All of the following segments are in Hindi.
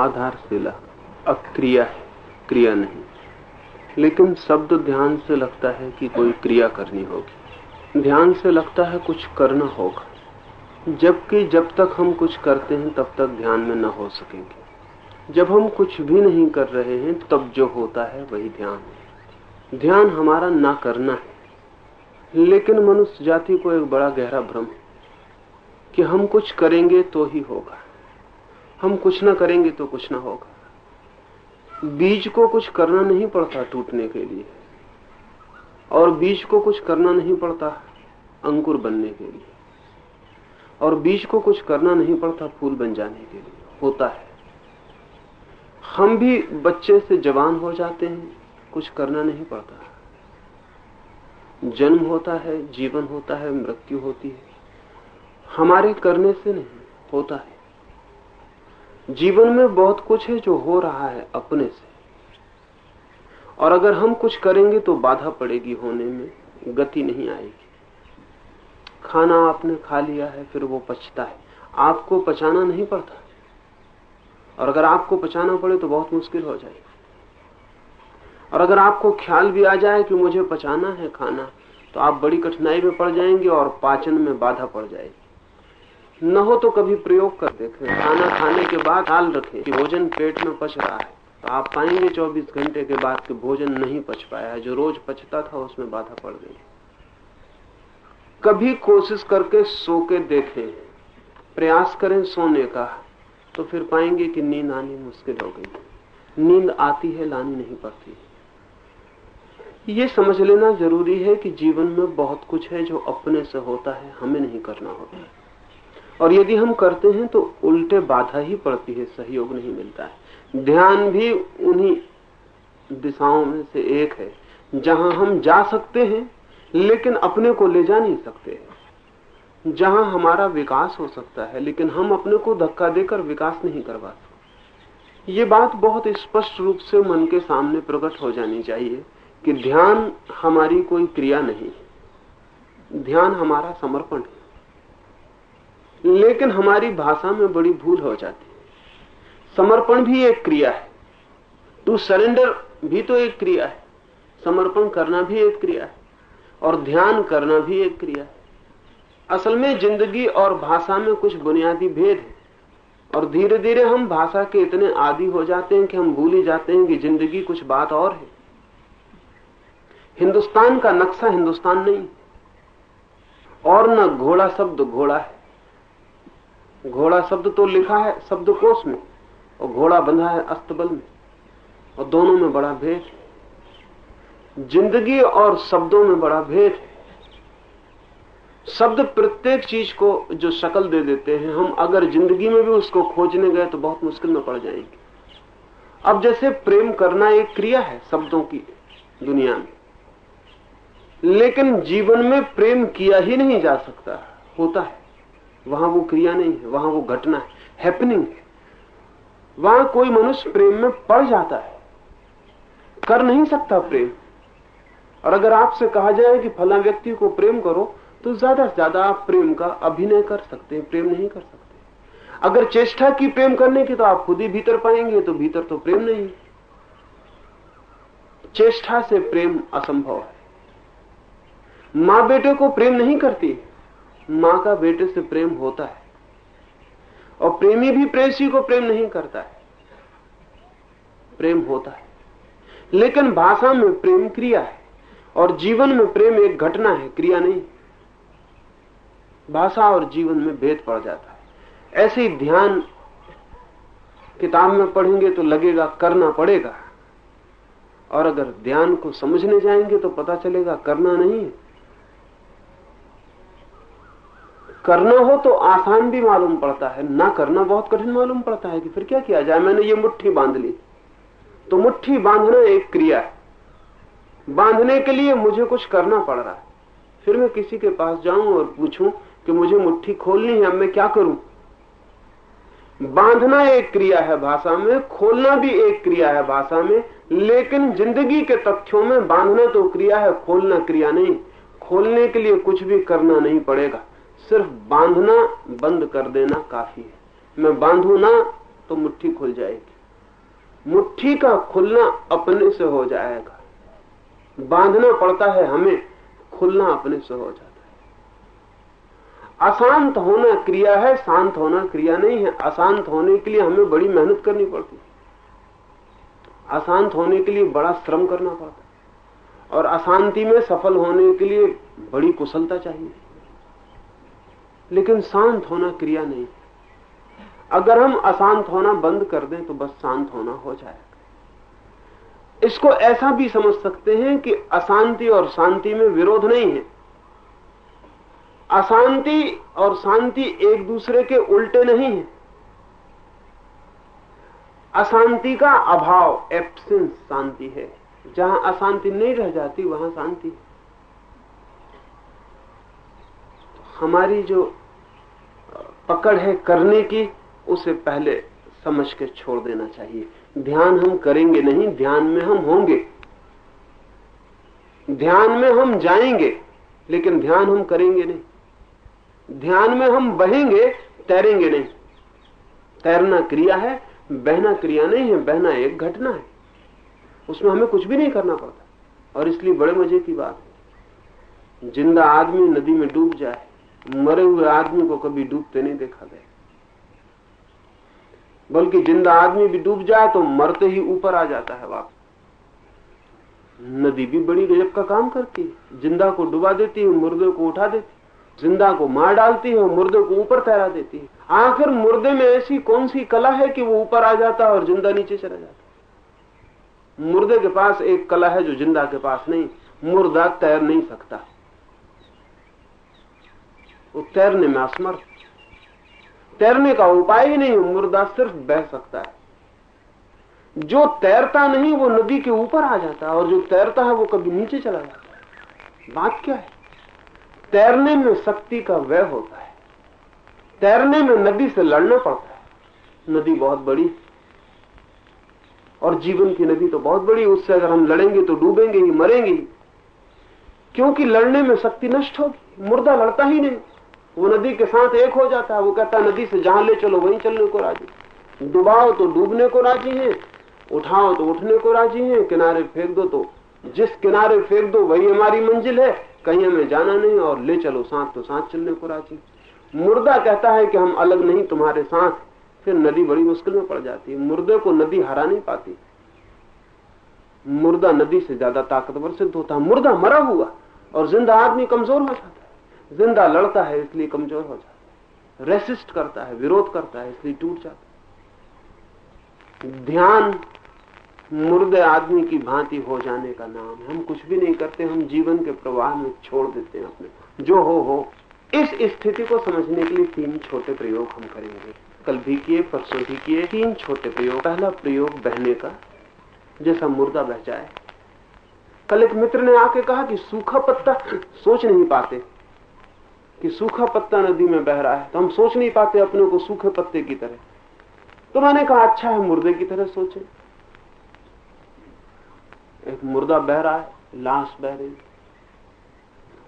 आधारशिला। अक्रिया है, क्रिया नहीं। लेकिन शब्द ध्यान से लगता है कि कोई क्रिया करनी होगी। ध्यान से लगता है कुछ करना होगा। जबकि जब तक हम कुछ करते हैं, तब तक ध्यान में न हो सकेंगे। जब हम कुछ भी नहीं कर रहे हैं, तब जो होता है, वही ध्यान है। ध्यान हमारा ना करना है। लेकिन मनुष्य जाति को एक बड़ा गहरा भ्रम है कि हम कुछ करेंगे तो ही होगा। हम कुछ ना करेंगे तो कुछ ना होगा। बीज को कुछ करना नहीं पड़ता टूटने के लिए। और बीज को कुछ करना नहीं पड़ता अंकुर बनने के लिए। और बीज को कुछ करना नहीं पड़ता फूल बन जाने के लिए। होता है। हम भी बच्चे से जवान हो जाते हैं, कुछ करना नहीं पड़ता। जन्म होता है, जीवन होता है, मृत्यु होती है। हमारे करने से नहीं, होता है। जीवन में बहुत कुछ है जो हो रहा है अपने से। और अगर हम कुछ करेंगे तो बाधा पड़ेगी होने में, गति नहीं आएगी। खाना आपने खा लिया है, फिर वो पचता है। आपको पचाना नहीं पड़ता। और अगर आपको पचाना पड़े तो बहुत मुश्किल हो जाएगी। और अगर आपको ख्याल भी आ जाए कि मुझे पचाना है खाना तो आप बड़ी कठिनाई में पड़ जाएँगे और पाचन में बाधा पड़ जाएगी। न हो तो कभी प्रयोग कर देखें। खाना खाने के बाद हाल रखें कि भोजन पेट में पच रहा है। तो आप पाएँगे 24 घंटे के बाद कि भोजन नहीं पच पाया है। जो रोज पचता था, उसमें बाधा पड़ गई। कभी कोशिश करके सो के देखें। प्रयास करें सोने का। तो फिर पाएँगे कि नींद आनी मुश्किल हो गई। नींद आती है, लानी नहीं पड़ती। ये समझ लेना ज़रूरी है कि जीवन में बहुत कुछ है जो अपने से होता है, हमें नहीं करना होता। है और यदि हम करते हैं तो उल्टे बाधा ही पड़ती है, सहयोग नहीं मिलता है। ध्यान भी उन्हीं दिशाओं में से एक है, जहाँ हम जा सकते हैं, लेकिन अपने को ले जा नहीं सकते। जहाँ हमारा विकास हो सकता है, लेकिन हम अपने को धक्का देकर विकास नहीं करवा सकते। ये बात बहुत स्पष्ट रूप से मन के सामने प्रकट हो जानी चाहिए कि ध्यान हमारी कोई क्रिया नहीं ध्यान हमारा समर्पण है। लेकिन हमारी भाषा में बड़ी भूल हो जाती है। समर्पण भी एक क्रिया है। टू सरेंडर भी तो एक क्रिया है। समर्पण करना भी एक क्रिया है। और ध्यान करना भी एक क्रिया है। असल में ज़िंदगी और भाषा में कुछ बुनियादी भेद है। और धीरे धीरे हम भाषा के इतने आदि हो जाते हैं कि हम भूल ही जाते हैं कि ज़िंदगी कुछ बात और है। हिंदुस्तान का नक्शा हिंदुस्तान नहीं। और न घोड़ा शब्द घोड़ा है। घोड़ा शब्द तो लिखा है शब्दकोश में, और घोड़ा बंधा है अस्तबल में, और दोनों में बड़ा भेद ज़िंदगी और शब्दों में बड़ा भेद है। शब्द प्रत्येक चीज़ को जो शक्ल दे देते हैं, हम अगर ज़िंदगी में भी उसको खोजने गए तो बहुत मुश्किल में पड़ जाएँगे। अब जैसे प्रेम करना एक क्रिया है शब्दों की दुनिया में, लेकिन जीवन में प्रेम किया ही नहीं जा सकता, होता है। वहाँ वो क्रिया नहीं है, वहाँ वो घटना है हैपनिंग है। वहाँ कोई मनुष्य प्रेम में पड़ जाता है, कर नहीं सकता प्रेम। और अगर आपसे कहा जाए कि फला व्यक्ति को प्रेम करो तो ज़्यादा से ज़्यादा आप प्रेम का अभिनय कर सकते हैं, प्रेम नहीं कर सकते। अगर चेष्टा की प्रेम करने की तो आप खुद ही भीतर पाएँगे तो भीतर तो प्रेम नहीं चेष्टा से प्रेम असंभव है। माँ बेटे को प्रेम नहीं करती माँ का बेटे से प्रेम होता है और प्रेमी भी प्रेसी को प्रेम नहीं करता है। प्रेम होता है। लेकिन भाषा में प्रेम क्रिया है और जीवन में प्रेम एक घटना है, क्रिया नहीं। भाषा और जीवन में भेद पड़ जाता है। ऐसे ही ध्यान किताब में पढ़ेंगे तो लगेगा करना पड़ेगा। और अगर ध्यान को समझने जाएँगे तो पता चलेगा करना नहीं है। करना हो तो आसान भी मालूम पड़ता है, ना करना बहुत कठिन मालूम पड़ता है कि फिर क्या किया जाए? मैंने ये मुट्ठी बाँध ली। तो मुट्ठी बांधना एक क्रिया है। बांधने के लिए मुझे कुछ करना पड़ रहा है। फिर मैं किसी के पास जाऊँ और पूछूँ कि मुझे मुट्ठी खोलनी है, अब मैं क्या करूँ? बांधना एक क्रिया है भाषा में, खोलना भी एक क्रिया है भाषा में, लेकिन ज़िंदगी के तथ्यों में बांधना तो क्रिया है, खोलना क्रिया नहीं। खोलने के लिए कुछ भी करना नहीं पड़ेगा। सिर्फ़ बांधना बंद कर देना काफ़ी है। मैं बांधू ना तो मुट्ठी खुल जाएगी। मुट्ठी का खुलना अपने से हो जाएगा। बांधना पड़ता है हमें, खुलना अपने से हो जाता है। अशांत होना क्रिया है, शांत होना क्रिया नहीं है। अशांत होने के लिए हमें बड़ी मेहनत करनी पड़ती है। अशांत होने के लिए बड़ा श्रम करना पड़ता है। और अशांति में सफल होने के लिए बड़ी कुशलता चाहिए। लेकिन शांत होना क्रिया नहीं। अगर हम अशांत होना बंद कर दें तो बस शांत होना हो जाएगा। इसको ऐसा भी समझ सकते हैं कि अशांति और शांति में विरोध नहीं है। अशांति और शांति एक दूसरे के उल्टे नहीं है। अशांति का अभाव एब्सेंस शांति है। जहाँ अशांति नहीं रह जाती, वहाँ शांति हमारी जो पकड़ है करने की, उसे पहले समझ के छोड़ देना चाहिए। ध्यान हम करेंगे नहीं, ध्यान में हम होंगे। ध्यान में हम जाएँगे, लेकिन ध्यान हम करेंगे नहीं। ध्यान में हम बहेंगे, तैरेंगे नहीं। तैरना क्रिया है, बहना क्रिया नहीं है, बहना एक घटना है। उसमें हमें कुछ भी नहीं करना पड़ता। और इसलिए बड़े मज़े की बात है। ज़िंदा आदमी नदी में डूब जाए मरे हुए आदमी को कभी डूबते नहीं देखा गया। बल्कि ज़िंदा आदमी भी डूब जाए तो मरते ही ऊपर आ जाता है वापस। नदी भी बड़ी गजब का काम करती है। ज़िंदा को डुबा देती है, मुर्दे को उठा देती ज़िंदा को मार डालती है और मुर्दे को ऊपर तैरा देती है। आखिर मुर्दे में ऐसी कौन सी कला है कि वो ऊपर आ जाता है और ज़िंदा नीचे चला जाता है? मुर्दे के पास एक कला है जो ज़िंदा के पास नहीं, मुर्दा तैर नहीं सकता। वो तैरने में असमर्थ। तैरने का उपाय ही नहीं, मुर्दा सिर्फ़ बह सकता है। जो तैरता नहीं, वो नदी के ऊपर आ जाता है, और जो तैरता है, वो कभी नीचे चला जाता है। बात क्या है? तैरने में शक्ति का व्यय होता है। तैरने में नदी से लड़ना पड़ता है। नदी बहुत बड़ी और जीवन की नदी तो बहुत बड़ी उससे अगर हम लड़ेंगे तो डूबेंगे ही, मरेंगे क्योंकि लड़ने में शक्ति नष्ट होगी। मुर्दा लड़ता ही नहीं। वो नदी के साथ एक हो जाता है, वो कहता है, नदी से जहाँ ले चलो, वहीं चलने को राज़ी। डुबाओ तो डूबने को राज़ी है, उठाओ तो उठने को राज़ी है, किनारे फेंक दो तो जिस किनारे फेंक दो, वही हमारी मंजिल है। कहीं हमें जाना नहीं और ले चलो, साथ तो साथ चलने को राज़ी। मुर्दा कहता है कि हम अलग नहीं, तुम्हारे साथ। फिर नदी बड़ी मुश्किल में पड़ जाती है। मुर्दे को नदी हरा नहीं पाती। मुर्दा नदी से ज़्यादा ताकतवर सिद्ध होता है। मुर्दा मरा हुआ और ज़िंदा आदमी कमज़ोर हो जाता ज़िंदा लड़ता है इसलिए कमज़ोर हो जाता है। रेसिस्ट करता है, विरोध करता है, इसलिए टूट जाता है। ध्यान मुर्दे आदमी की भांति हो जाने का नाम है। हम कुछ भी नहीं करते, हम जीवन के प्रवाह में छोड़ देते हैं अपने जो हो हो। इस स्थिति को समझने के लिए तीन छोटे प्रयोग हम करेंगे। कल भी किए, परसों भी किए। तीन छोटे प्रयोग। पहला प्रयोग बहने का, जैसा मुर्दा बह जाए। कल एक मित्र ने आके कहा कि सूखा पत्ता, सोच नहीं पाते। कि सूखा पत्ता नदी में बह रहा है तो हम सोच नहीं पाते अपने को सूखे पत्ते की तरह। तो मैंने कहा अच्छा है, मुर्दे की तरह सोचे। एक मुर्दा बह रहा है, लाश बह रही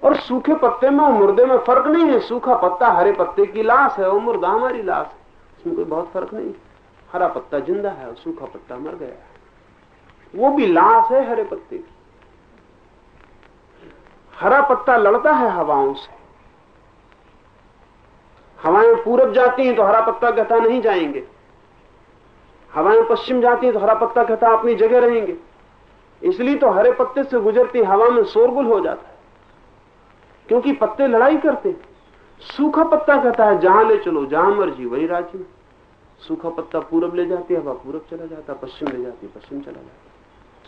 और सूखे पत्ते में और मुर्दे में फ़र्क नहीं है, सूखा पत्ता हरे पत्ते की लाश है और मुर्दा हमारी लाश है। इसमें कोई बहुत फ़र्क नहीं हरा पत्ता ज़िंदा है और सूखा पत्ता मर गया है। वो भी लाश है हरे पत्ते की। हरा पत्ता लड़ता है हवाओं से। हवाएँ पूरब जाती हैं तो हरा पत्ता कहता नहीं जाएँगे। हवाएँ पश्चिम जाती हैं तो हरा पत्ता कहता अपनी जगह रहेंगे। इसलिए तो हरे पत्ते से गुजरती हवा में शोरगुल हो जाता है। क्योंकि पत्ते लड़ाई करते सूखा पत्ता कहता है, जहाँ ले चलो, जहाँ मर्ज़ी, वही राज्य में। सूखा पत्ता पूरब ले जाती है, हवा पूरब चला जाता पश्चिम ले जाती पश्चिम चला जाता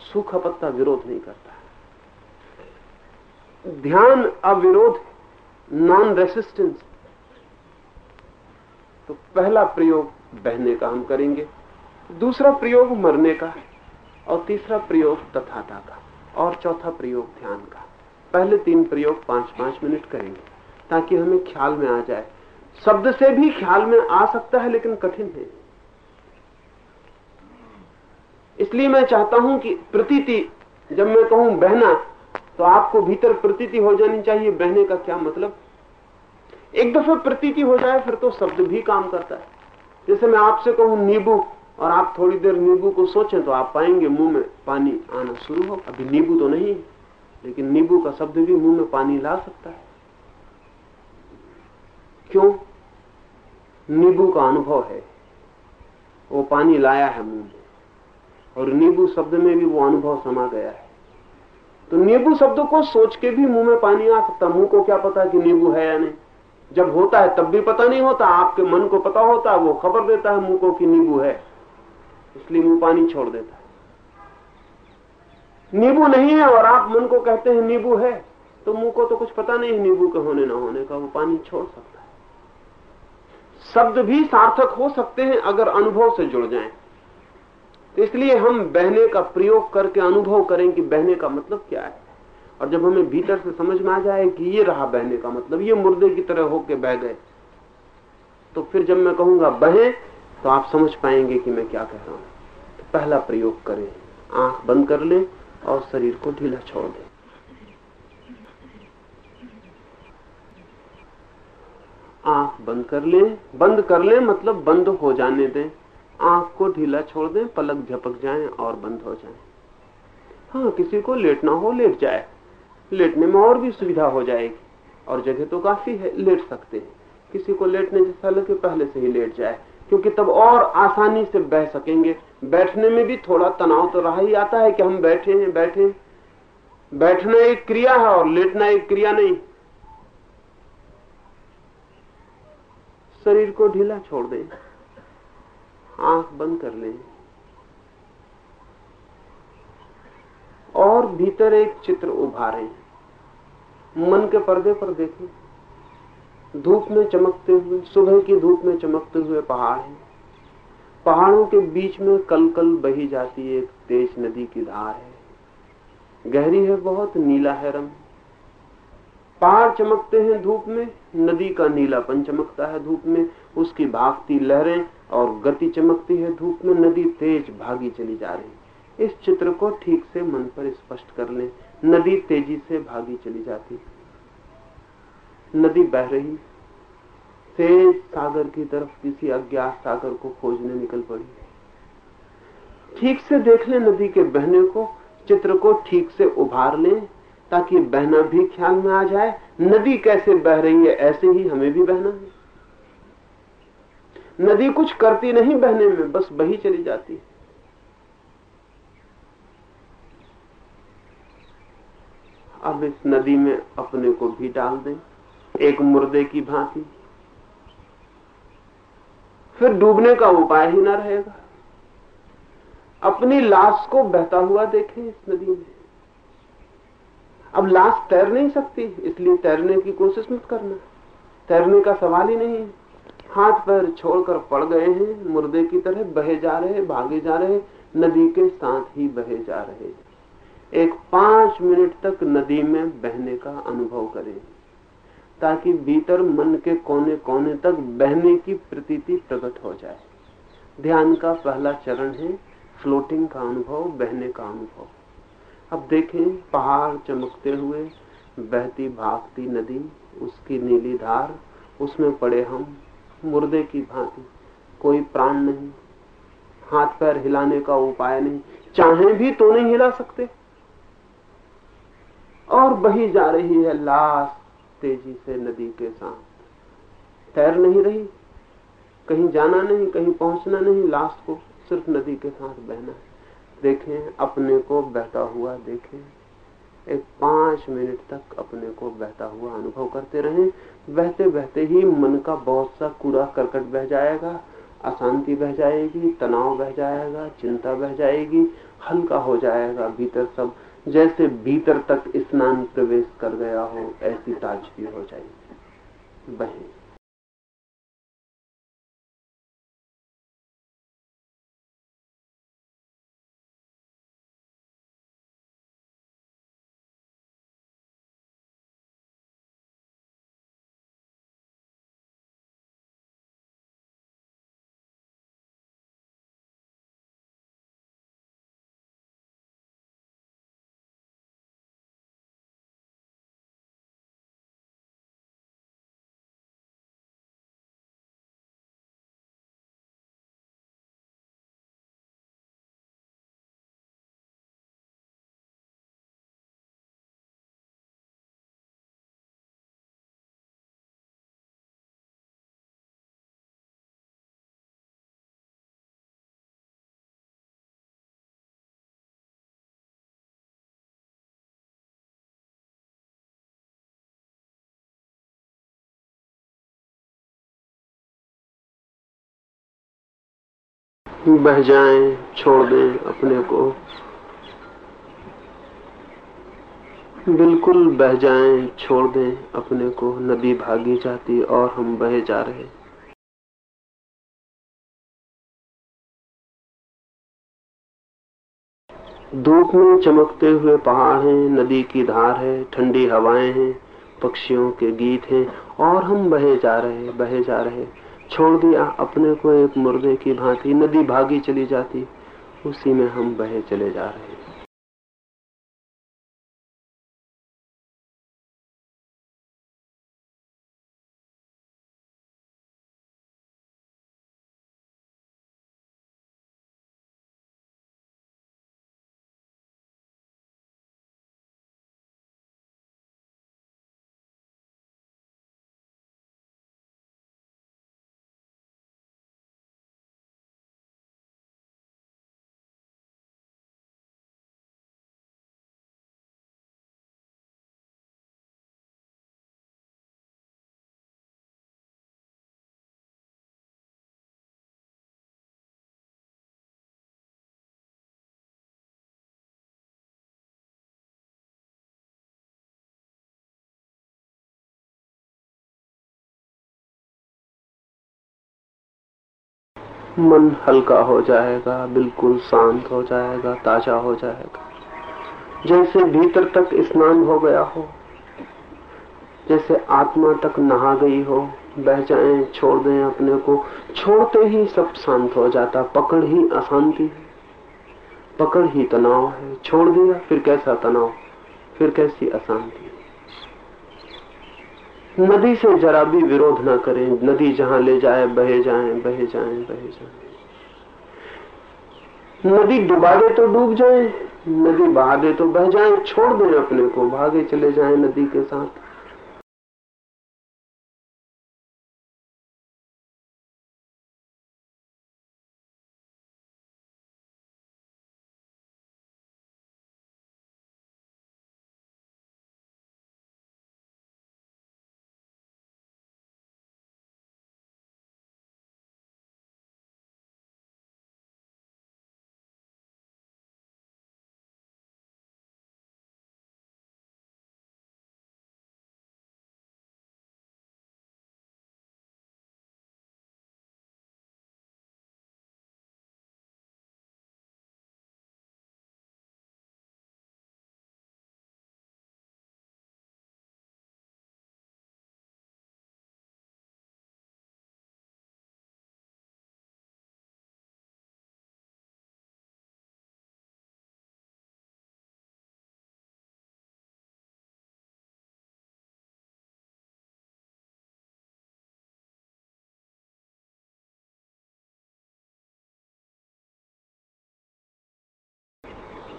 सूखा पत्ता विरोध नहीं करता ध्यान अविरोध नॉन रेसिस्टेंस तो पहला प्रयोग बहने का हम करेंगे, दूसरा प्रयोग मरने का और तीसरा प्रयोग तथाता का, और चौथा प्रयोग ध्यान का। पहले तीन प्रयोग पाँच पाँच मिनट करेंगे, ताकि हमें ख्याल में आ जाए। शब्द से भी ख्याल में आ सकता है, लेकिन कठिन है। इसलिए मैं चाहता हूँ कि प्रतीति, जब मैं कहूँ बहना तो आपको भीतर प्रतीति हो जानी चाहिए। बहने का क्या मतलब? एक दफे प्रतीति हो जाए, फिर तो शब्द भी काम करता है। जैसे मैं आपसे कहूँ, नींबू, और आप थोड़ी देर नींबू को सोचें तो आप पाएँगे, मुँह में पानी आना शुरू हो। अभी नींबू तो नहीं लेकिन नींबू का शब्द भी मुँह में पानी ला सकता है। क्यों? नींबू का अनुभव है। वो पानी लाया है मुँह में, और नींबू शब्द में भी वो अनुभव समा गया है। तो नींबू शब्द को सोच के भी मुँह में पानी आ सकता मुँह को क्या पता कि नींबू है या नहीं। जब होता है, तब भी पता नहीं होता। आपके मन को पता होता है, वो खबर देता है, मुँह को कि नींबू है। इसलिए मुँह पानी छोड़ देता है। नींबू नहीं है और आप मन को कहते हैं नींबू है तो मुँह को तो कुछ पता नहीं नींबू के होने, ना होने का। वो पानी छोड़ सकता है। शब्द भी सार्थक हो सकते हैं अगर अनुभव से जुड़ जाएँ। तो इसलिए हम बहने का प्रयोग करके अनुभव करें कि बहने का मतलब क्या है। और जब हमें भीतर से समझ में आ जाए कि ये रहा बहने का मतलब ये मुर्दे की तरह होके बह गए तो फिर जब मैं कहूँगा बहे तो आप समझ पाएँगे कि मैं क्या कह रहा हूँ। तो पहला प्रयोग करें, आँख बंद कर ले और शरीर को ढीला छोड़ दें। आँख बंद कर ले, बंद कर ले मतलब बंद हो जाने दें। आँख को ढीला छोड़ दें, पलक झपक जाएँ और बंद हो जाएँ। हाँ किसी को लेटना हो, लेट जाए। लेटने में और भी सुविधा हो जाएगी। और जगह तो काफ़ी है, लेट सकते हैं। किसी को लेटने जैसा लगे पहले से ही लेट जाए, क्योंकि तब और आसानी से बह सकेंगे। बैठने में भी थोड़ा तनाव तो रहा ही आता है कि हम बैठे हैं बैठे हैं। बैठना एक क्रिया है और लेटना एक क्रिया नहीं। शरीर को ढीला छोड़ दें। आँख बंद कर लें। और भीतर एक चित्र उभारे। मन के पर्दे पर देखें। धूप में चमकते हुए, सुबह की धूप में चमकते हुए पहाड़ हैं। पहाड़ों के बीच में कल कल बही जाती एक तेज नदी की धार है। गहरी है बहुत, नीला है रंग। पहाड़ चमकते हैं धूप में, नदी का नीलापन चमकता है धूप में, उसकी भागती लहरें और गति चमकती है धूप में, नदी तेज भागी चली जा रही। इस चित्र को ठीक से मन पर स्पष्ट कर लें। नदी तेज़ी से भागी चली जाती नदी बह रही तेज सागर की तरफ़ किसी अज्ञात सागर को खोजने निकल पड़ी ठीक से देख ले नदी के बहने को, चित्र को ठीक से उभार लें, ताकि बहना भी ख्याल में आ जाए, नदी कैसे बह रही है, ऐसे ही हमें भी बहना है। नदी कुछ करती नहीं बहने में, बस बही चली जाती है। अब इस नदी में अपने को भी डाल दें, एक मुर्दे की भांति। फिर डूबने का उपाय ही ना रहेगा। अपनी लाश को बहता हुआ देखें इस नदी में। अब लाश तैर नहीं सकती, इसलिए तैरने की कोशिश मत करना। तैरने का सवाल ही नहीं है। हाथ पैर छोड़कर पड़ गए हैं, मुर्दे की तरह बहे जा रहे, भागे जा रहे, नदी के साथ ही बहे जा रहे एक पाँच मिनट तक नदी में बहने का अनुभव करें, ताकि भीतर मन के कोने कोने तक बहने की प्रतीति प्रकट हो जाए। ध्यान का पहला चरण है फ्लोटिंग का अनुभव, बहने का अनुभव। अब देखें, पहाड़ चमकते हुए बहती, भागती नदी, उसकी नीली धार, उसमें पड़े हम, मुर्दे की भांति, कोई प्राण नहीं हाथ पैर हिलाने का उपाय नहीं, चाहे भी तो नहीं हिला सकते। और बही जा रही है लाश तेज़ी से नदी के साथ। तैर नहीं रही, कहीं जाना नहीं, कहीं पहुँचना नहीं, लाश को सिर्फ़ नदी के साथ बहना है। देखें, अपने को बहता हुआ देखें। एक पाँच मिनट तक अपने को बहता हुआ अनुभव करते रहें। बहते बहते ही मन का बहुत सा कूड़ा करकट बह जाएगा, अशांति बह जाएगी, तनाव बह जाएगा, चिंता बह जाएगी, हल्का हो जाएगा, भीतर सब जैसे भीतर तक स्नान प्रवेश कर गया हो ऐसी ताजगी हो जाएगी। बहे। बह जाएँ, छोड़ दें अपने को। बिल्कुल बह जाएँ, छोड़ दें अपने को। नदी भागी जाती और हम बहे जा रहे धूप में चमकते हुए पहाड़ हैं नदी की धार है ठंडी हवाएँ हैं पक्षियों के गीत हैं और हम बहे जा रहे बहे जा रहे छोड़ दिया। अपने को एक मुर्दे की भांति नदी भागी चली जाती। उसी में हम बहे चले जा रहे मन हल्का हो जाएगा, बिल्कुल शांत हो जाएगा, ताज़ा हो जाएगा। जैसे भीतर तक स्नान हो गया हो, जैसे आत्मा तक नहा गई हो, बह जाए, छोड़ दें अपने को, छोड़ते ही सब शांत हो जाता, पकड़ ही अशांति है। पकड़ ही तनाव है, छोड़ दिया, फिर कैसा तनाव, फिर कैसी अशांति? नदी से जरा भी विरोध ना करें। नदी जहाँ ले जाए, बहे जाए बहे जाए बहे जाए। नदी डुबा दे तो डूब जाए, नदी बहा दे तो बह जाए, छोड़ दे अपने को, भागे चले जाए नदी के साथ।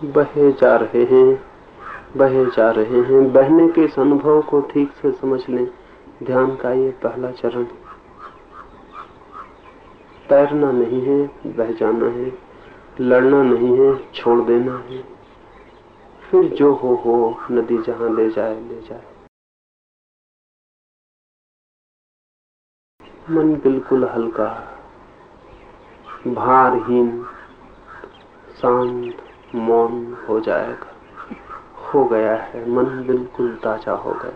बहे जा रहे हैं, बहे जा रहे हैं। बहने के इस अनुभव को ठीक से समझ लें। ध्यान का ये पहला चरण। तैरना नहीं है, बह जाना है। लड़ना नहीं है, छोड़ देना है। फिर जो हो हो, नदी जहाँ ले जाए ले जाए। मन बिल्कुल हल्का, भारहीन, शांत। मौन हो जाएगा। हो गया है मन बिल्कुल ताज़ा हो गया।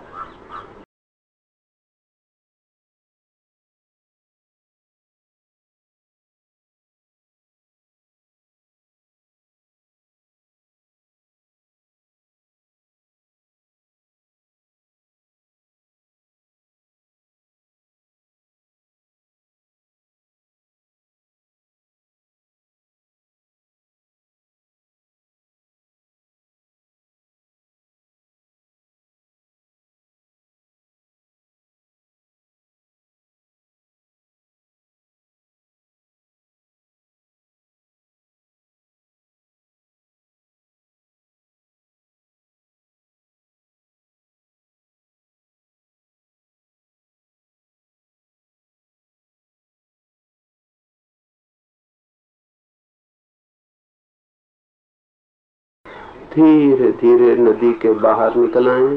धीरे धीरे नदी के बाहर निकल आए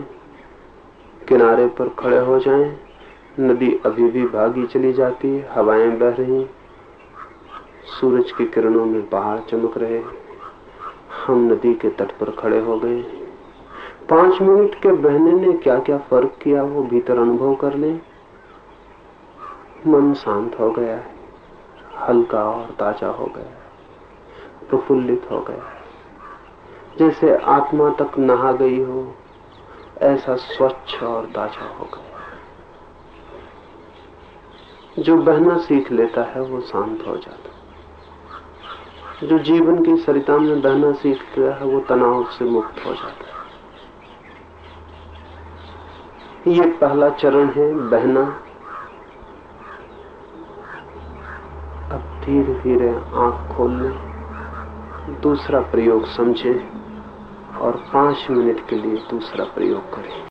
किनारे पर खड़े हो जाएँ, नदी अभी भी भागी चली जाती है हवाएँ बह रही सूरज की किरणों में पहाड़ चमक रहे हम नदी के तट पर खड़े हो गए। पाँच मिनट के बहने ने क्या क्या फ़र्क किया वो भीतर अनुभव कर ले। मन शांत हो गया है हल्का और ताज़ा हो गया प्रफुल्लित हो गया जैसे आत्मा तक नहा गई हो, ऐसा स्वच्छ और ताज़ा हो गया। जो बहना सीख लेता है, वो शांत हो जाता है। जो जीवन की सरिता में बहना सीखता है, वो तनाव से मुक्त हो जाता है। ये पहला चरण है बहना। अब धीरे धीरे आँख खोल लें दूसरा प्रयोग समझें। और पाँच मिनट के लिए दूसरा प्रयोग करें।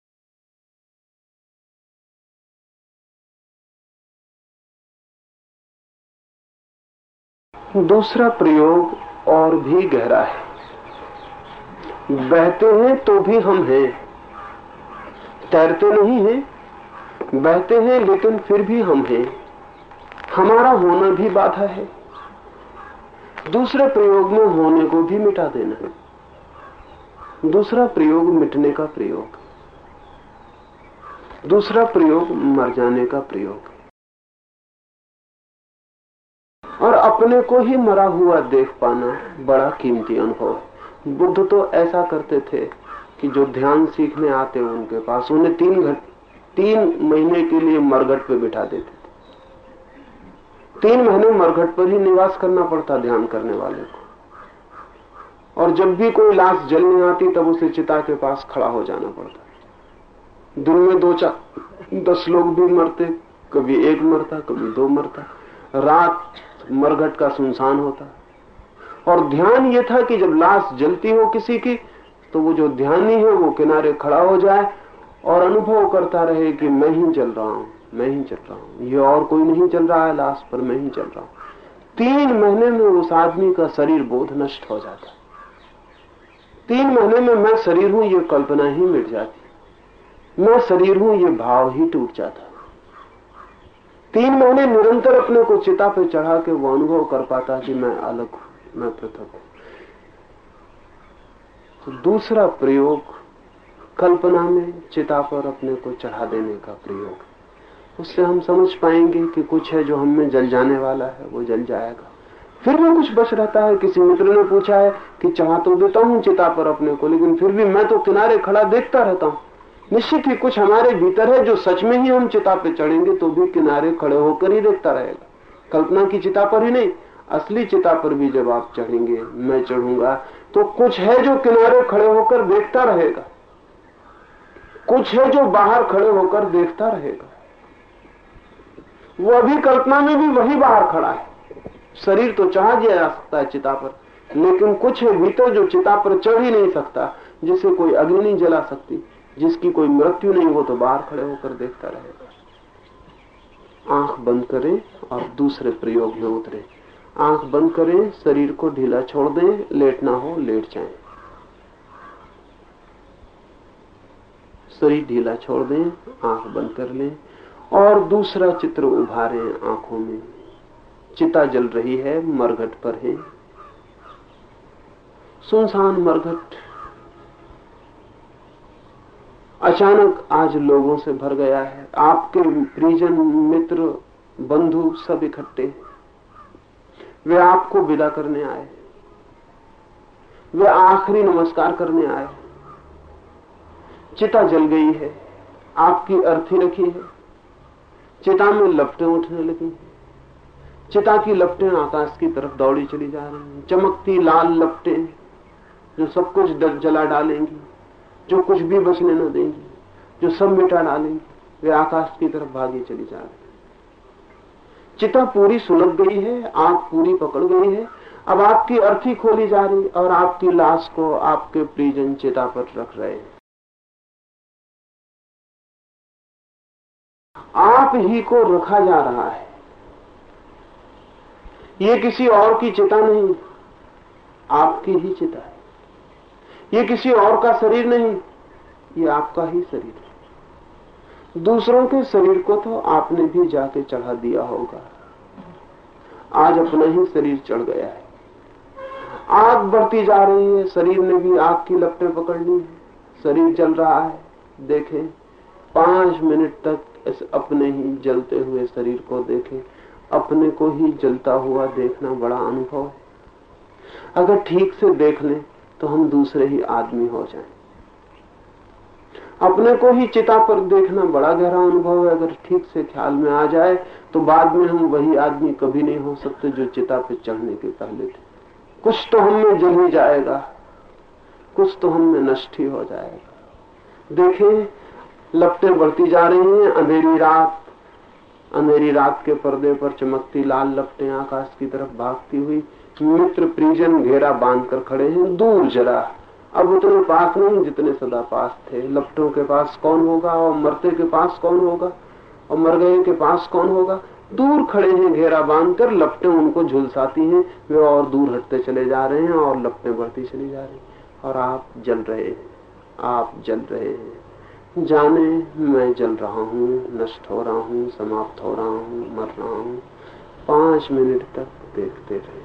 दूसरा प्रयोग और भी गहरा है। बहते हैं तो भी हम हैं। तैरते नहीं हैं, बहते हैं लेकिन फिर भी हम हैं। हमारा होना भी बाधा है। दूसरे प्रयोग में होने को भी मिटा देना। है दूसरा प्रयोग मिटने का प्रयोग। दूसरा प्रयोग मर जाने का प्रयोग। और अपने को ही मरा हुआ देख पाना बड़ा कीमती अनुभव। बुद्ध तो ऐसा करते थे कि जो ध्यान सीखने आते उनके पास, उन्हें तीन घट, तीन महीने के लिए मरघट पे बिठा देते थे। तीन महीने मरघट पर ही निवास करना पड़ता ध्यान करने वाले को। और जब भी कोई लाश जलने आती, तब उसे चिता के पास खड़ा हो जाना पड़ता। दिन में दो चार दस लोग भी मरते, कभी एक मरता, कभी दो मरता। रात मरघट का सुनसान होता। और ध्यान ये था कि जब लाश जलती हो किसी की तो वो जो ध्यानी है, वो किनारे खड़ा हो जाए और अनुभव करता रहे कि मैं ही चल रहा हूँ, मैं ही चल रहा हूँ। ये और कोई नहीं चल रहा है लाश पर, मैं ही चल रहा हूँ। तीन महीने में उस आदमी का शरीर बोध नष्ट हो जाता। तीन महीने में मैं शरीर हूँ, ये कल्पना ही मिट जाती। मैं शरीर हूँ, ये भाव ही टूट जाता। तीन महीने निरंतर अपने को चिता पे चढ़ा के वो अनुभव कर पाता कि मैं अलग हूँ, मैं पृथक हूँ। तो दूसरा प्रयोग, कल्पना में चिता पर अपने को चढ़ा देने का प्रयोग। उससे हम समझ पाएँगे कि कुछ है जो हमें जल जाने वाला है, वो जल जाएगा। फिर भी कुछ बच रहता है, किसी मित्र ने पूछा है कि चढ़ा तो देता हूँ चिता पर अपने को, लेकिन फिर भी मैं तो किनारे खड़ा देखता रहता हूँ। निश्चित ही कुछ हमारे भीतर है जो सच में ही हम चिता पे चढ़ेंगे तो भी किनारे खड़े होकर ही देखता रहेगा। कल्पना की चिता पर ही नहीं, असली चिता पर भी जब आप चढ़ेंगे, मैं चढ़ूँगा तो कुछ है जो किनारे खड़े होकर देखता रहेगा। कुछ है जो बाहर खड़े होकर देखता रहेगा। वो अभी कल्पना में भी वही बाहर खड़ा है। शरीर तो चाह दिया जा सकता है चिता पर, लेकिन कुछ है भीतर जो चिता पर चढ़ ही नहीं सकता, जिसे कोई अग्नि नहीं जला सकती, जिसकी कोई मृत्यु नहीं हो तो बाहर खड़े होकर देखता रहेगा आँख बंद करें और दूसरे प्रयोग में उतरे। आँख बंद करें, शरीर को ढीला छोड़ दें लेटना हो, लेट जाएँ। शरीर ढीला छोड़ दें, आँख बंद कर लें और दूसरा चित्र उभारें आँखों में। चिता जल रही है, मरघट पर है। सुनसान मरघट। अचानक आज लोगों से भर गया है। आपके परिजन मित्र, बंधु सब इकट्ठे वे आपको विदा करने आए वे आखिरी नमस्कार करने आए चिता जल गई है। आपकी अर्थी रखी है। चिता में लपटे उठने लगी चिता की लपटें आकाश की तरफ़ दौड़ी चली जा रही हैं। चमकती लाल लपटें जो सब कुछ जला डालेंगी, जो कुछ भी बचने न देंगी, जो सब मिटा डालेंगी, वे आकाश की तरफ़ भागी चली जा रही चिता पूरी सुलग गई है आग पूरी पकड़ गई है। अब आपकी अर्थी खोली जा रही और आपकी लाश को आपके प्रिजन चिता पर रख रहे हैं। आप ही को रखा जा रहा है। ये किसी और की चिता नहीं, आपकी ही चिता है। ये किसी और का शरीर नहीं, ये आपका ही शरीर है। दूसरों के शरीर को तो आपने भी जाके चढ़ा दिया होगा। आज अपना ही शरीर चढ़ गया है। आग बढ़ती जा रही है, शरीर ने भी आग की लपटें पकड़ ली है। शरीर जल रहा है, देखें। पाँच मिनट तक इस अपने ही जलते हुए शरीर को देखें। अपने को ही जलता हुआ देखना बड़ा अनुभव है। अगर ठीक से देख लें तो हम दूसरे ही आदमी हो जाएँ। अपने को ही चिता पर देखना बड़ा गहरा अनुभव है। अगर ठीक से ख्याल में आ जाए तो बाद में हम वही आदमी कभी नहीं हो सकते जो चिता पर चढ़ने के पहले थे। कुछ तो हम जल ही जाएगा, कुछ तो हम नष्ट ही हो जाएगा। देखें, लपटें बढ़ती जा रही हैं, अंधेरी रात अंधेरी रात के पर्दे पर चमकती लाल लपटे आकाश की तरफ़ भागती हुई मित्र परिजन घेरा बाँध कर खड़े हैं। दूर जरा। अब उतने पास नहीं, जितने सदा पास थे। लपटों के पास कौन होगा और मरते के पास कौन होगा? और मर गए के पास कौन होगा? दूर खड़े हैं घेरा बांधकर, लपटे उनको झुलसाती हैं। वे और दूर हटते चले जा रहे हैं और लपटे बढ़ती चली जा रही और आप जल रहे हैं। आप जल रहे हैं। जाने, मैं जल रहा हूँ, नष्ट हो रहा हूँ, समाप्त हो रहा हूँ, मर रहा हूँ। पाँच मिनट तक देखते रहे।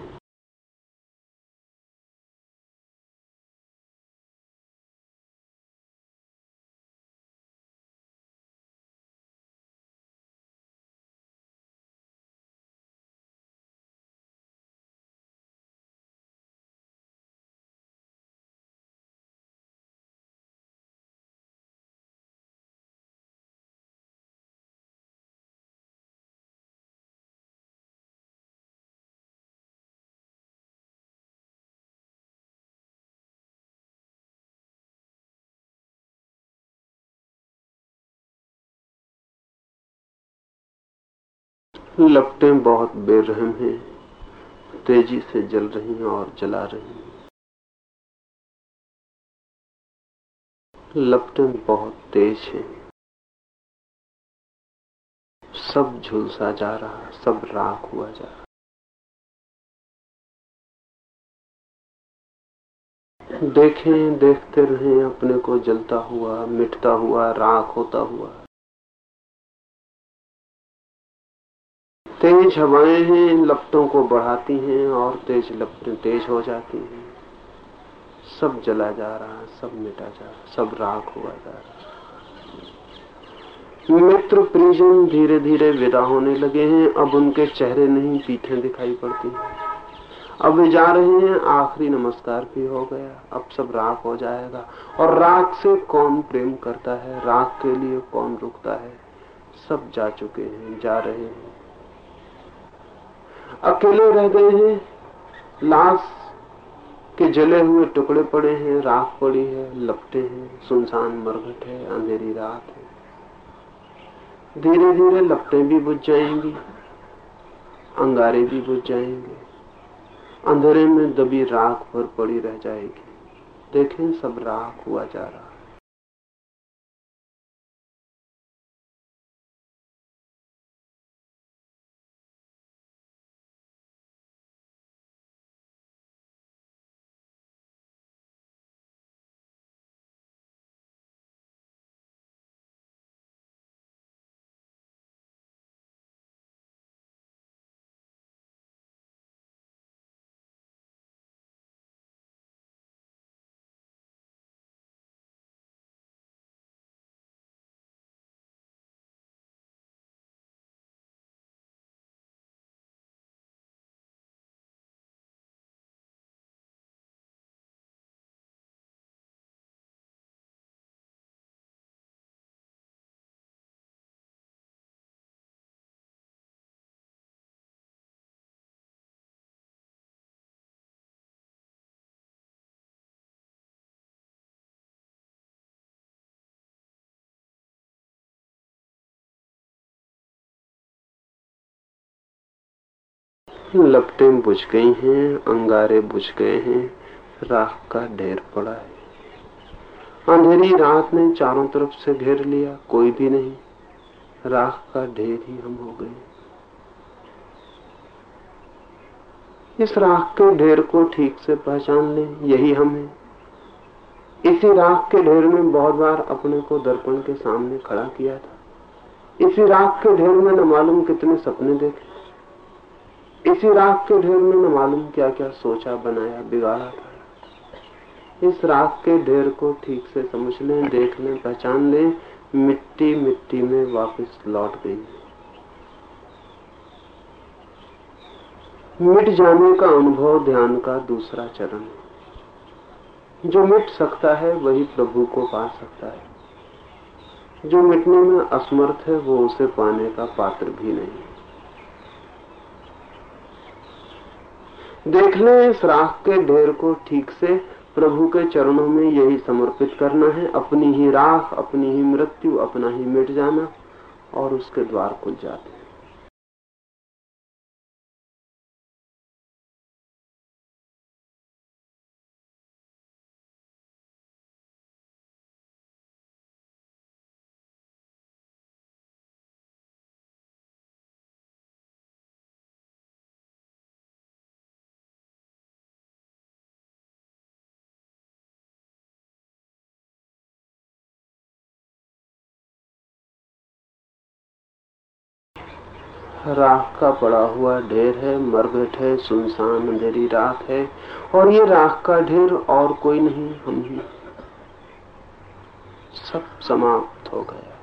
लपटें बहुत बेरहम हैं। तेज़ी से जल रही हैं और जला रही हैं। लपटें बहुत तेज हैं। सब झुलसा जा रहा, सब राख हुआ जा रहा। देखें, देखते रहें, अपने को जलता हुआ, मिटता हुआ, राख होता हुआ। तेज हवाएँ हैं, इन लपटों को बढ़ाती हैं और तेज लपटें तेज हो जाती हैं। सब जला जा रहा सब मिटा जा रहा सब राख हुआ जा रहा मित्र परिजन धीरे धीरे विदा होने लगे हैं। अब उनके चेहरे नहीं, पीठे दिखाई पड़ती अब वे जा रहे हैं, आखिरी नमस्कार भी हो गया। अब सब राख हो जाएगा। और राख से कौन प्रेम करता है? राख के लिए कौन रुकता है? सब जा चुके हैं, जा रहे हैं। अकेले रह गए हैं। लाश के जले हुए टुकड़े पड़े हैं, राख पड़ी है, लपटे हैं। सुनसान मरघट है, अंधेरी रात है। धीरे धीरे लपटे भी बुझ जाएँगी, अंगारे भी बुझ जाएँगे। अंधेरे में दबी राख भर पड़ी रह जाएगी। देखें, सब राख हुआ जा रहा लपटें बुझ गई हैं, अंगारे बुझ गए हैं, राख का ढेर पड़ा है। अंधेरी रात ने चारों तरफ़ से घेर लिया, कोई भी नहीं, राख का ढेर ही हम हो गए। इस राख के ढेर को ठीक से पहचान लें, यही हम हैं। इसी राख के ढेर में बहुत बार अपने को दर्पण के सामने खड़ा किया था। इसी राख के ढेर में न मालूम कितने सपने देखे। इसी राख के ढेर में न मालूम क्या क्या सोचा, बनाया, बिगाड़ा था इस राख के ढेर को ठीक से समझ लें देख लें पहचान लें मिट्टी मिट्टी में वापस लौट गई। मिट जाने का अनुभव ध्यान का दूसरा चरण है। जो मिट सकता है, वही प्रभु को पा सकता है। जो मिटने में असमर्थ है, वो उसे पाने का पात्र भी नहीं। देख लें, इस राख के ढेर को ठीक से प्रभु के चरणों में यही समर्पित करना है। अपनी ही राख, अपनी ही मृत्यु, अपना ही मिट जाना और उसके द्वार खुल जाते राख का पड़ा हुआ ढेर है मरघट है सुनसान अंधेरी राख है। और ये राख का ढेर और कोई नहीं, हम ही। सब समाप्त हो गया।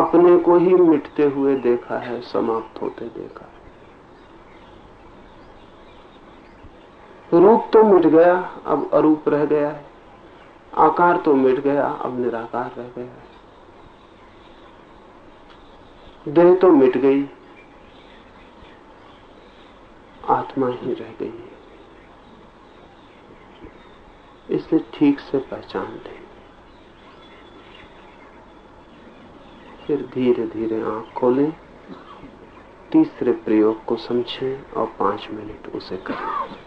अपने को ही मिटते हुए देखा है, समाप्त होते देखा रूप तो मिट गया, अब अरूप रह गया है। आकार तो मिट गया, अब निराकार रह गया है। देह तो मिट गई, आत्मा ही रह गई। इसे ठीक से पहचान ले फिर धीरे धीरे आँख खोलें, तीसरे प्रयोग को समझें और पाँच मिनट उसे करें।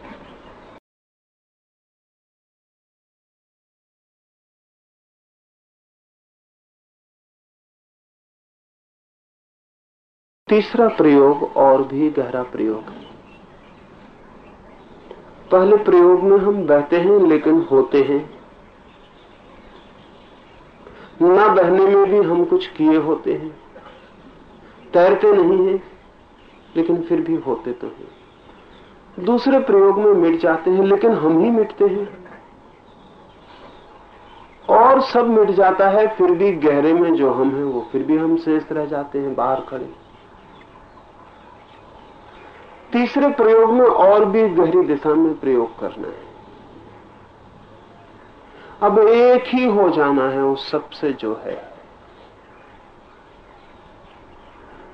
तीसरा प्रयोग और भी गहरा प्रयोग है। पहले प्रयोग में हम बहते हैं, लेकिन होते हैं। ना बहने में भी हम कुछ किए होते हैं। तैरते नहीं हैं, लेकिन फिर भी होते तो हैं। दूसरे प्रयोग में मिट जाते हैं, लेकिन हम ही मिटते हैं। और सब मिट जाता है, फिर भी गहरे में जो हम हैं, वो फिर भी हम शेष रह जाते हैं, बाहर खड़े। तीसरे प्रयोग में और भी गहरी दिशा में प्रयोग करना है। अब एक ही हो जाना है, उस सबसे जो है।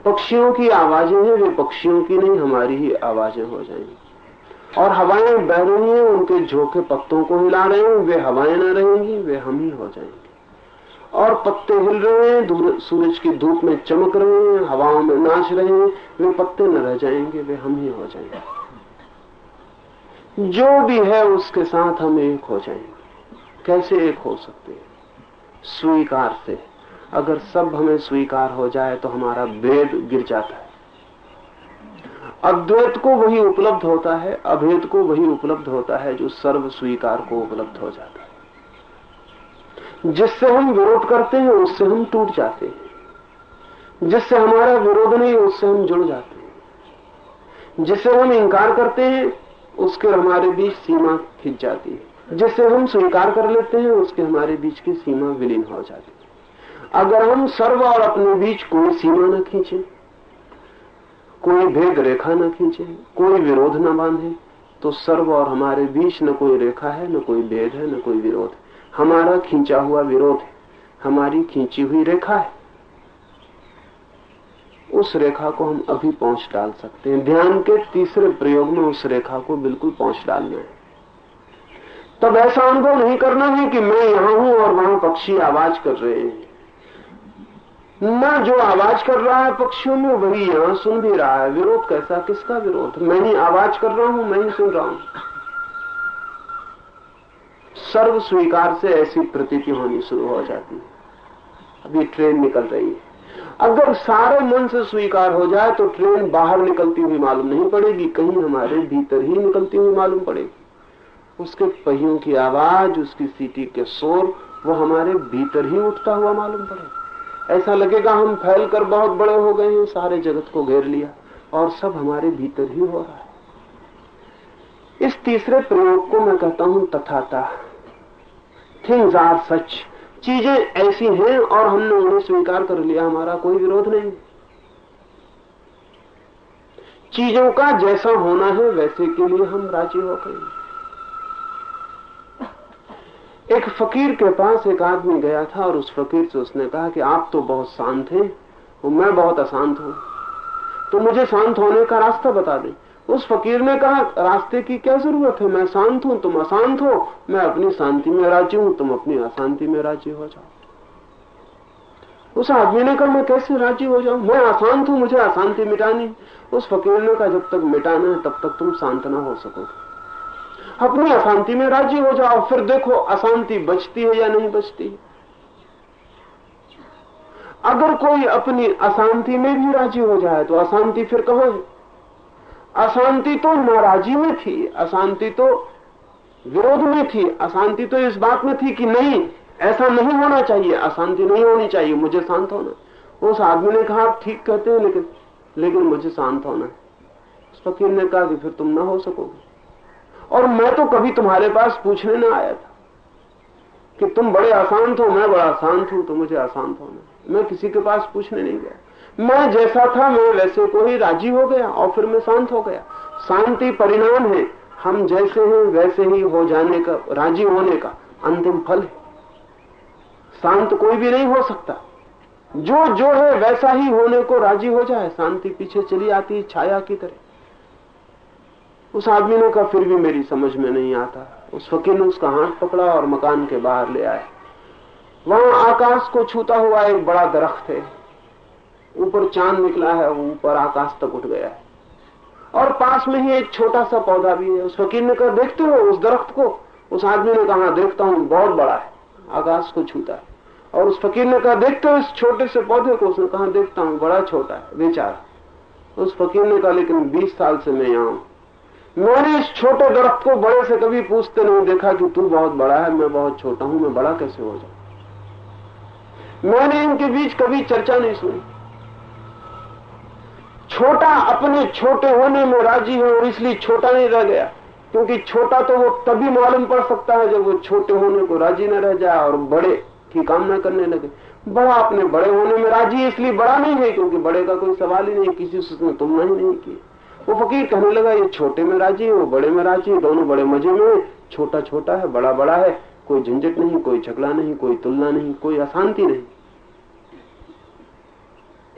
पक्षियों की आवाज़ें हैं वे पक्षियों की नहीं, हमारी ही आवाज़ें हो जाएँगी। और हवाएँ बह रही हैं, उनके झोंके पत्तों को हिला रहे हैं, वे हवाएँ ना रहेंगी, वे हम ही हो जाएँगे। और पत्ते हिल रहे हैं सूरज की धूप में चमक रहे हैं, हवाओं में नाच रहे हैं। वे पत्ते न रह जाएँगे, वे हम ही हो जाएँगे। जो भी है, उसके साथ हम एक हो जाएँगे। कैसे एक हो सकते हैं? स्वीकार से। अगर सब हमें स्वीकार हो जाए तो हमारा भेद गिर जाता है। अद्वैत को वही उपलब्ध होता है, अभेद को वही उपलब्ध होता है, जो सर्व स्वीकार को उपलब्ध हो जाता है। जिससे हम विरोध करते हैं, उससे हम टूट जाते हैं। जिससे हमारा विरोध नहीं, उससे हम जुड़ जाते हैं। जिससे हम इंकार करते हैं, उसके हमारे बीच सीमा खिंच जाती है। जिससे हम स्वीकार कर लेते हैं, उसके हमारे बीच की सीमा विलीन हो जाती है। अगर हम सर्व और अपने बीच कोई सीमा न खींचे, कोई भेद रेखा न खींचे, कोई विरोध न बांधे तो सर्व और हमारे बीच न कोई रेखा है, न कोई भेद है, न कोई विरोध है। हमारा खींचा हुआ विरोध है। हमारी खींची हुई रेखा है। उस रेखा को हम अभी पहुँच डाल सकते हैं। ध्यान के तीसरे प्रयोग में उस रेखा को बिल्कुल पहुँच डालना है। तब ऐसा अनुभव नहीं करना है कि मैं यहाँ हूँ और वहाँ पक्षी आवाज़ कर रहे हैं। न जो आवाज़ कर रहा है पक्षियों में, वही यहाँ सुन भी रहा है। विरोध कैसा? किसका विरोध? मैं ही आवाज़ कर रहा हूँ, मैं ही सुन रहा हूँ। सर्व स्वीकार से ऐसी प्रतीति होनी शुरू हो जाती है। अभी ट्रेन निकल रही है। अगर सारे मन से स्वीकार हो जाए तो ट्रेन बाहर निकलती हुई मालूम नहीं पड़ेगी, कहीं हमारे भीतर ही निकलती हुई मालूम पड़ेगी। उसके पहियों की आवाज़, उसकी सीटी के शोर, वो हमारे भीतर ही उठता हुआ मालूम पड़ेगा। ऐसा लगेगा हम फैल कर बहुत बड़े हो गए हैं, सारे जगत को घेर लिया और सब हमारे भीतर ही हो रहा है। इस तीसरे प्रयोग को मैं कहता हूँ तथाता। थिंग्स आर सच चीज़ें ऐसी हैं और हमने उन्हें स्वीकार कर लिया हमारा कोई विरोध नहीं चीज़ों का जैसा होना है वैसे के लिए हम राज़ी हो गए एक फकीर के पास एक आदमी गया था और उस फकीर से उसने कहा कि आप तो बहुत शांत हैं और मैं बहुत अशांत हूँ तो मुझे शांत होने का रास्ता बता दें उस फकीर ने कहा, रास्ते की क्या ज़रूरत है? मैं शांत हूँ, तुम अशांत हो। मैं अपनी शांति में राज़ी हूँ, तुम अपनी अशांति में राज़ी हो जाओ। उस आदमी ने कहा, मैं कैसे राज़ी हो जाऊँ? मैं अशांत हूँ, मुझे अशांति मिटानी। उस फकीर ने कहा, जब तक मिटाना है, तब तक तुम शांत ना हो सकोगे। अपनी अशांति में राज़ी हो जाओ, फिर देखो, अशांति बचती है या नहीं बचती अगर कोई अपनी अशांति में भी राज़ी हो जाए तो अशांति फिर कहाँ है? अशांति तो नाराजी में थी, अशांति तो विरोध में थी, अशांति तो इस बात में थी कि नहीं, ऐसा नहीं होना चाहिए, अशांति नहीं होनी चाहिए, मुझे शांत होना उस आदमी ने कहा, आप ठीक कहते हैं, लेकिन लेकिन मुझे शांत होना उस फकीर ने कहा कि फिर तुम ना हो सकोगे। और मैं तो कभी तुम्हारे पास पूछने ना आया था कि तुम बड़े अशांत हो, मैं बड़ा शांत हूँ तो मुझे अशांत होना मैं किसी के पास पूछने नहीं गया। मैं जैसा था, मैं वैसे को ही राज़ी हो गया और फिर मैं शांत हो गया। शांति परिणाम है। हम जैसे हैं, वैसे ही हो जाने का, राज़ी होने का अंतिम फल है। शांत कोई भी नहीं हो सकता। जो जो है, वैसा ही होने को राज़ी हो जाए। शांति पीछे चली आती, छाया की तरह। उस आदमी ने कहा, फिर भी मेरी समझ में नहीं आता। उस फकीर ने उसका हाथ पकड़ा और मकान के बाहर ले आए। वहाँ आकाश को छूता हुआ एक बड़ा दरख्त है। ऊपर चाँद निकला है, ऊपर आकाश तक उठ गया है। और पास में ही एक छोटा सा पौधा भी है उस फकीर ने कहा देखते हो, उस दरख्त को? उस आदमी ने कहा, देखता हूँ, बहुत बड़ा है, आकाश को छूता है। और उस फकीर ने कहा देखते हो, इस छोटे से पौधे को, उसने कहा, देखता हूँ, बड़ा छोटा है, बेचारा। उस फकीर ने कहा लेकिन बीस साल से मैं यहाँ मैंने इस छोटे दरख्त को बड़े से कभी पूछते नहीं देखा कि तू बहुत बड़ा है, मैं बहुत छोटा हूँ, मैं बड़ा कैसे हो जाऊँ? मैंने इनके बीच कभी चर्चा नहीं सुनी। छोटा अपने छोटे होने में राज़ी है और इसलिए छोटा नहीं रह गया। क्योंकि छोटा तो वो तभी मालूम पड़ सकता है जब वो छोटे होने को राज़ी न रह जाए और बड़े की कामना करने लगे। बड़ा अपने बड़े होने में राज़ी है, इसलिए बड़ा नहीं है, क्योंकि बड़े का कोई सवाल ही नहीं, किसी से उसने तुलना ही नहीं की। वो फकीर कहने लगा, ये छोटे में राज़ी है, वो बड़े में राज़ी है, दोनों बड़े मज़े में छोटा छोटा है, बड़ा बड़ा है, कोई झंझट नहीं, कोई झगड़ा नहीं, कोई तुलना नहीं, कोई अशांति नहीं।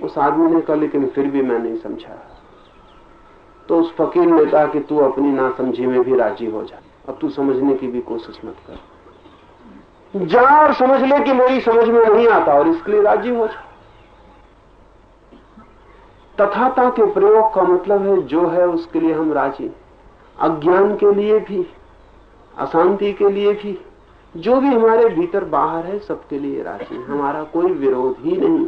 उस आदमी ने कहा, लेकिन फिर भी मैं नहीं समझा। तो उस फकीर ने कहा कि तू अपनी नासमझी में भी राज़ी हो जा। अब तू समझने की भी कोशिश मत कर। जा और समझ ले कि मेरी समझ में नहीं आता और इसके लिए राज़ी हो जा। तथाता के प्रयोग का मतलब है, जो है उसके लिए हम राज़ी अज्ञान के लिए भी, अशांति के लिए भी, जो भी हमारे भीतर बाहर है, सबके लिए राज़ी हमारा कोई विरोध ही नहीं।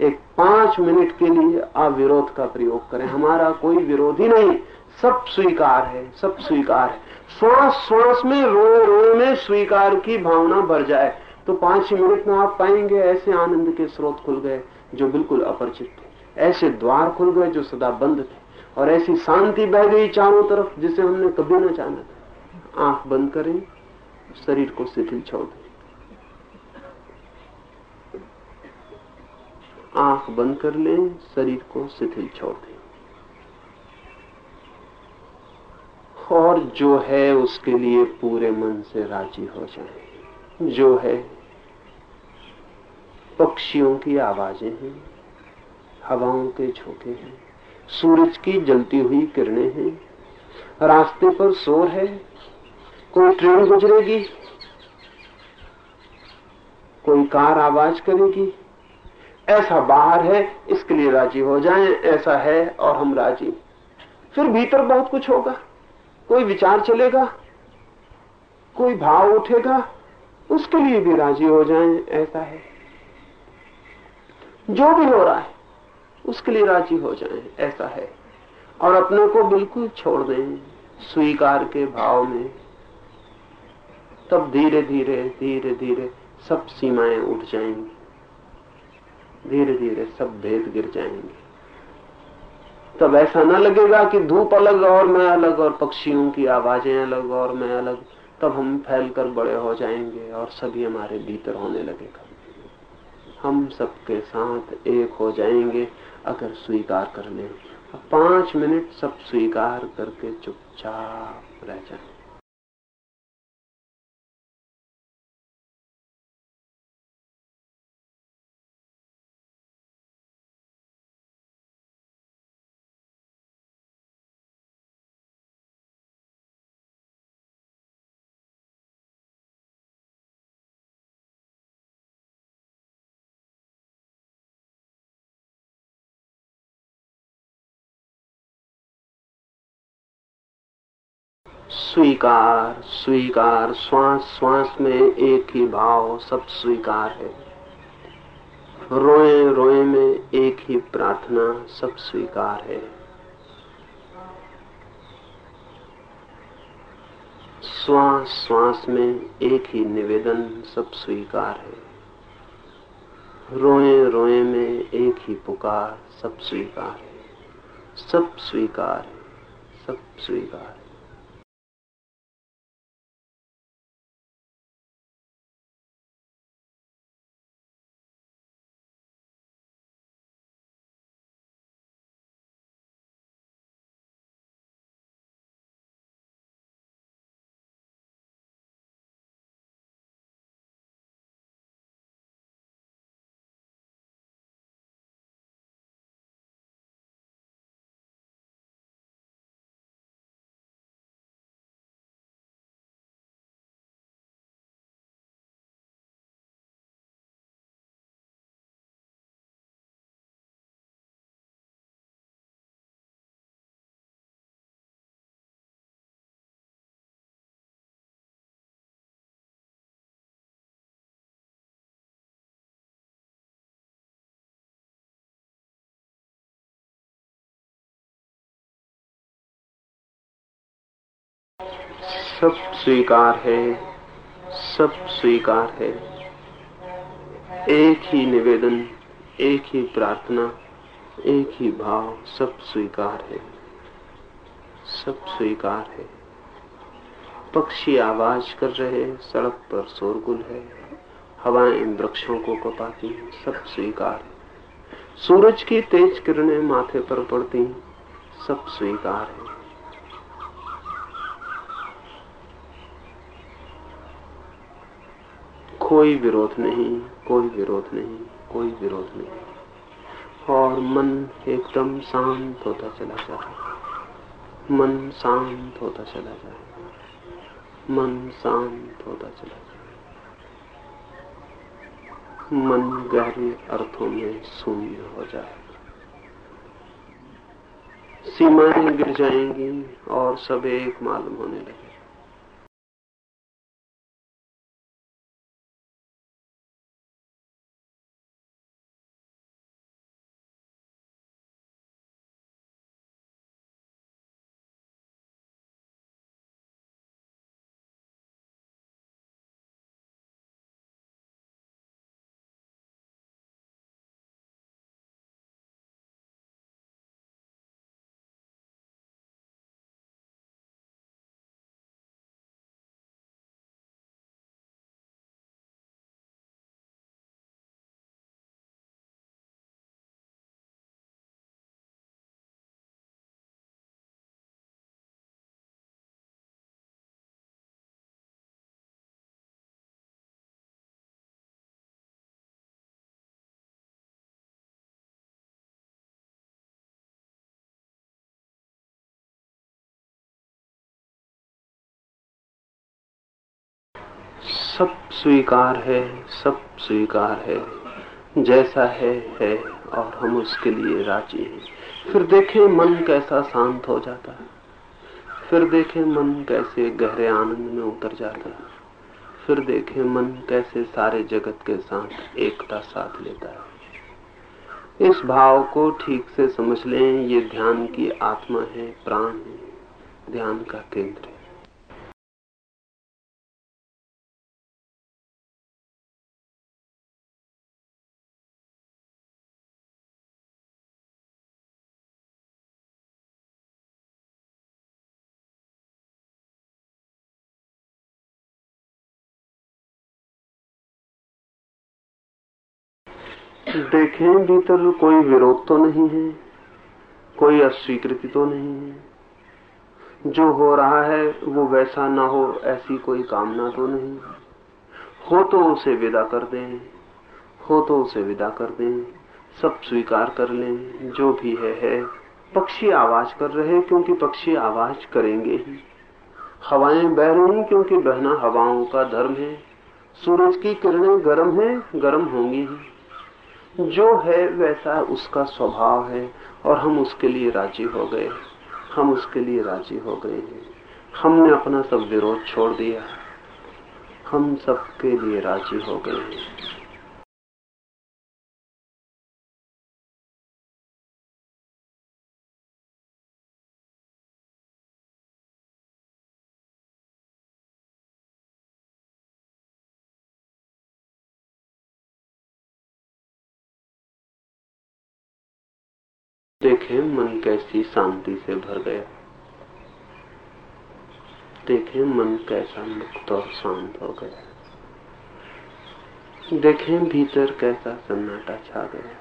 एक पाँच मिनट के लिए अविरोध का प्रयोग करें। हमारा कोई विरोधी नहीं। सब स्वीकार है, सब स्वीकार है। श्वास श्वास में रोए रोए में स्वीकार की भावना भर जाए तो पाँच मिनट में आप पाएँगे ऐसे आनंद के स्रोत खुल गए जो बिल्कुल अपरिचित थे। ऐसे द्वार खुल गए जो सदा बंद थे। और ऐसी शांति बह गई चारों तरफ़ जिसे हमने कभी न जाना था। आँख बंद करें, शरीर को शिथिल छोड़ दें। आँख बंद कर लें, शरीर को शिथिल छोड़ दें। और जो है उसके लिए पूरे मन से राज़ी हो जाए। जो है, पक्षियों की आवाज़ें हैं, हवाओं के झोंके हैं, सूरज की जलती हुई किरणें हैं, रास्ते पर शोर है, कोई ट्रेन गुजरेगी, कोई कार आवाज़ करेगी ऐसा बाहर है, इसके लिए राज़ी हो जाएँ, ऐसा है और हम राज़ी। फिर भीतर बहुत कुछ होगा। कोई विचार चलेगा, कोई भाव उठेगा, उसके लिए भी राज़ी हो जाएँ, ऐसा है। जो भी हो रहा है, उसके लिए राज़ी हो जाएँ, ऐसा है। और अपने को बिल्कुल छोड़ दें, स्वीकार के भाव में। तब धीरे धीरे धीरे धीरे सब सीमाएँ उठ जाएँगी। धीरे धीरे सब भेद गिर जाएँगे। तब ऐसा न लगेगा कि धूप अलग और मैं अलग और पक्षियों की आवाज़ें अलग और मैं अलग, तब हम फैलकर बड़े हो जाएँगे और सभी हमारे भीतर होने लगेगा। हम सबके साथ एक हो जाएँगे अगर स्वीकार कर लें। पाँच मिनट सब स्वीकार करके चुपचाप रह जाए। स्वीकार स्वीकार, श्वास श्वास में एक ही भाव, सब स्वीकार है। रोए रोए में एक ही प्रार्थना, सब स्वीकार है। श्वास श्वास में एक ही निवेदन, सब स्वीकार है। रोए रोए में एक ही पुकार, सब स्वीकार है। सब स्वीकार है, सब स्वीकार सब स्वीकार है, सब स्वीकार है। एक ही निवेदन, एक ही प्रार्थना, एक ही भाव, सब स्वीकार है। सब स्वीकार है। पक्षी आवाज़ कर रहे सड़क पर शोरगुल है। हवाएँ वृक्षों को कपाती सब स्वीकार है। सूरज की तेज किरणें माथे पर पड़ती सब स्वीकार है। कोई विरोध नहीं, कोई विरोध नहीं, कोई विरोध नहीं। और मन एकदम शांत होता चला जाए। मन शांत होता चला जाए। मन शांत होता चला जाए। मन गहरे अर्थों में शून्य हो जाए। सीमाएँ गिर जाएँगी और सब एक मालूम होने लगे सब स्वीकार है, सब स्वीकार है। जैसा है है और हम उसके लिए राज़ी हैं। फिर देखें मन कैसा शांत हो जाता। है फिर देखें मन कैसे गहरे आनंद में उतर जाता। है फिर देखें मन कैसे सारे जगत के साथ एकता साथ लेता। है इस भाव को ठीक से समझ लें, ये ध्यान की आत्मा है, प्राण है, ध्यान का केंद्र है। देखें, भीतर कोई विरोध तो नहीं है, कोई अस्वीकृति तो नहीं है। जो हो रहा है, वो वैसा ना हो, ऐसी कोई कामना तो नहीं। हो तो उसे विदा कर दें, हो तो उसे विदा कर दें, सब स्वीकार कर लें, जो भी है है। पक्षी आवाज़ कर रहे क्योंकि पक्षी आवाज़ करेंगे ही। हवाएँ बह रही क्योंकि बहना हवाओं का धर्म है। सूरज की किरणें गर्म है, गर्म होंगी ही। जो है वैसा उसका स्वभाव है और हम उसके लिए राज़ी हो गए। हम उसके लिए राज़ी हो गए हैं। हमने अपना सब विरोध छोड़ दिया। हम सबके लिए राज़ी हो गए हैं। कैसी शांति से भर गया। देखें मन कैसा मुक्त और शांत हो गया। देखें भीतर कैसा सन्नाटा छा गया।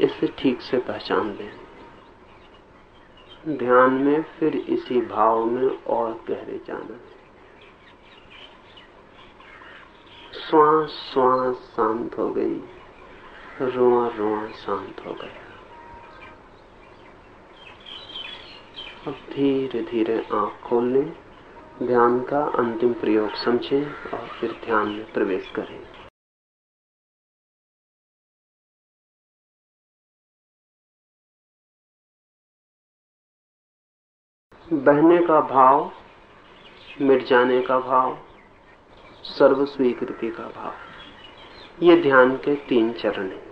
इसे ठीक से पहचान लें। ध्यान में फिर इसी भाव में और गहरे जाना श्वास श्वास शांत हो गई। रुआ रुआ शांत हो गया। अब धीरे धीरे आँख खोल लें ध्यान का अंतिम प्रयोग समझें और फिर ध्यान में प्रवेश करें। बहने का भाव, मिट जाने का भाव सर्व स्वीकृति का भाव, ये ध्यान के तीन चरण हैं।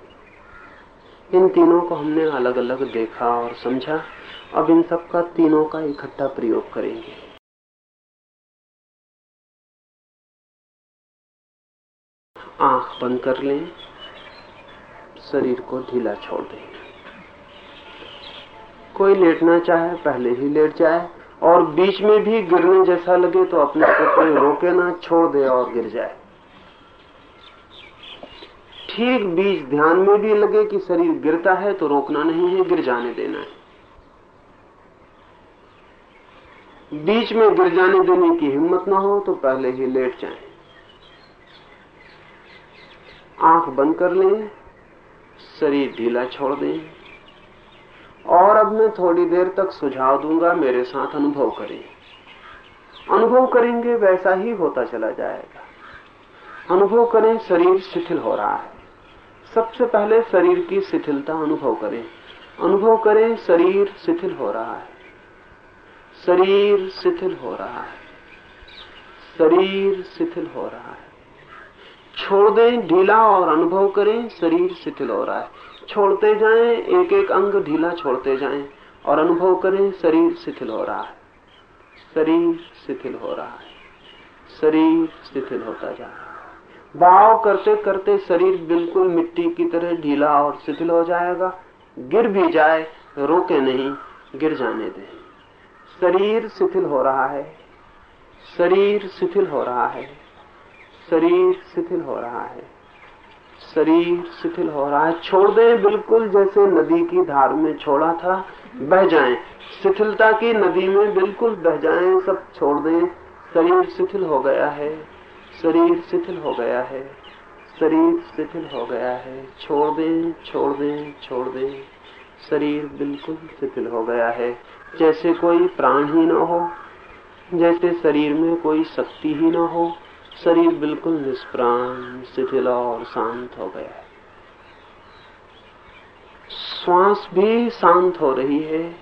इन तीनों को हमने अलग अलग देखा और समझा। अब इन सब का तीनों का इकट्ठा प्रयोग करेंगे। आँख बंद कर लें। शरीर को ढीला छोड़ दें। कोई लेटना चाहे, पहले ही लेट जाए और बीच में भी गिरने जैसा लगे तो अपने को रोके ना, छोड़ दे और गिर जाए। ठीक बीच ध्यान में भी लगे कि शरीर गिरता है तो रोकना नहीं है, गिर जाने देना है। बीच में गिर जाने देने की हिम्मत ना हो तो पहले ही लेट जाए। आँख बंद कर लें, शरीर ढीला छोड़ दें। और अब मैं थोड़ी देर तक सुझाव दूँगा, मेरे साथ अनुभव करें। अनुभव करेंगे, वैसा ही होता चला जाएगा। अनुभव करें, शरीर शिथिल हो रहा है। सबसे पहले शरीर की शिथिलता अनुभव करें। अनुभव करें, शरीर शिथिल हो रहा है। शरीर शिथिल हो रहा है। शरीर शिथिल हो रहा है। छोड़ दें, ढीला और अनुभव करें, शरीर शिथिल हो रहा है। छोड़ते जाएँ एक एक अंग ढीला छोड़ते जाएँ और अनुभव करें, शरीर शिथिल हो रहा है। शरीर शिथिल हो रहा है। शरीर शिथिल होता जा रहा है। भाव करते करते शरीर बिल्कुल मिट्टी की तरह ढीला और शिथिल हो जाएगा। गिर भी जाए, रोके नहीं, गिर जाने दें। शरीर शिथिल हो रहा है। शरीर शिथिल हो रहा है। शरीर शिथिल हो रहा है। शरीर शिथिल हो रहा है। छोड़ दें बिल्कुल जैसे नदी की धार में छोड़ा था। बह जाएँ। शिथिलता की नदी में बिल्कुल बह जाएँ। सब छोड़ दें। शरीर शिथिल हो गया है। शरीर शिथिल हो गया है। शरीर शिथिल हो गया है। छोड़ दें छोड़ दें छोड़ दें। शरीर बिल्कुल शिथिल हो गया है। जैसे कोई प्राण ही ना हो, जैसे शरीर में कोई शक्ति ही ना हो, शरीर बिल्कुल निष्प्राण, शिथिल और शांत हो गया है। श्वास भी शांत हो रही है।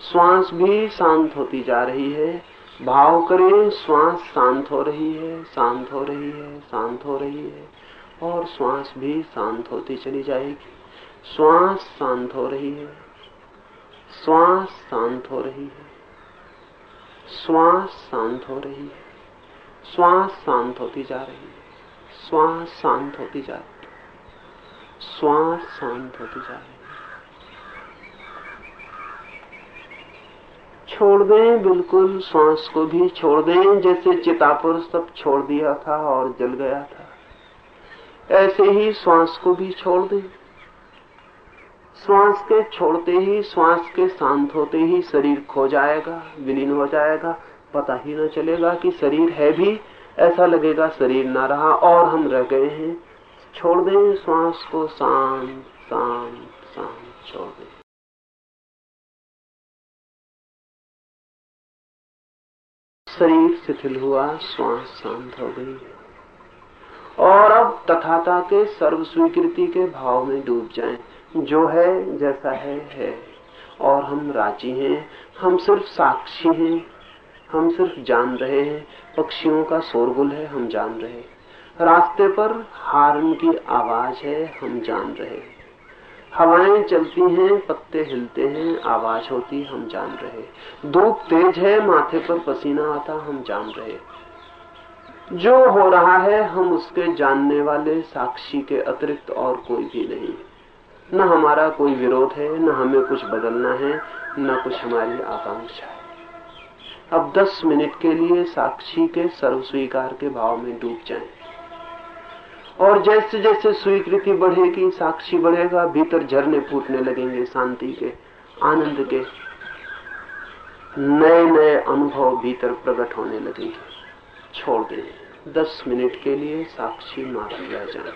श्वास भी शांत होती जा रही है। भाव करें, श्वास शांत हो रही है, शांत हो रही है, शांत हो रही है, और श्वास भी शांत होती चली जाएगी। श्वास शांत हो रही है, श्वास शांत हो रही है, श्वास शांत हो रही है, श्वास शांत होती जा रही है, श्वास शांत होती जा रही है, श्वास शांत होती जा रही है। छोड़ दें, बिल्कुल श्वास को भी छोड़ दें, जैसे चिता पर सब छोड़ दिया था और जल गया था। ऐसे ही श्वास को भी छोड़ दें। श्वास के छोड़ते ही, श्वास के शांत होते ही शरीर खो जाएगा, विलीन हो जाएगा। पता ही न चलेगा कि शरीर है भी, ऐसा लगेगा शरीर ना रहा और हम रह गए हैं। छोड़ दें, श्वास को शांत शांत शांत छोड़ दें। शरीर शिथिल हुआ, श्वास शांत हो गई। और अब तथाता के सर्व स्वीकृति के भाव में डूब जाएँ। जो है, जैसा है है। और हम राज़ी हैं। हम सिर्फ़ साक्षी हैं। हम सिर्फ़ जान रहे हैं। पक्षियों का शोरगुल है, हम जान रहे हैं। रास्ते पर हार्न की आवाज़ है, हम जान रहे हवाएँ चलती हैं, पत्ते हिलते हैं, आवाज़ होती हम जान रहे। धूप तेज है, माथे पर पसीना आता, हम जान रहे। जो हो रहा है, हम उसके जानने वाले, साक्षी के अतिरिक्त और कोई भी नहीं। न हमारा कोई विरोध है, न हमें कुछ बदलना है, न कुछ हमारी आकांक्षा है। अब दस मिनट के लिए साक्षी के सर्व स्वीकार के भाव में डूब जाएँ। और जैसे जैसे स्वीकृति बढ़ेगी, साक्षी बढ़ेगा, भीतर झरने फूटने लगेंगे शांति के, आनंद के। नए नए अनुभव भीतर प्रकट होने लगेंगे। छोड़ दें। दस मिनट के लिए साक्षी मार लिया जाए।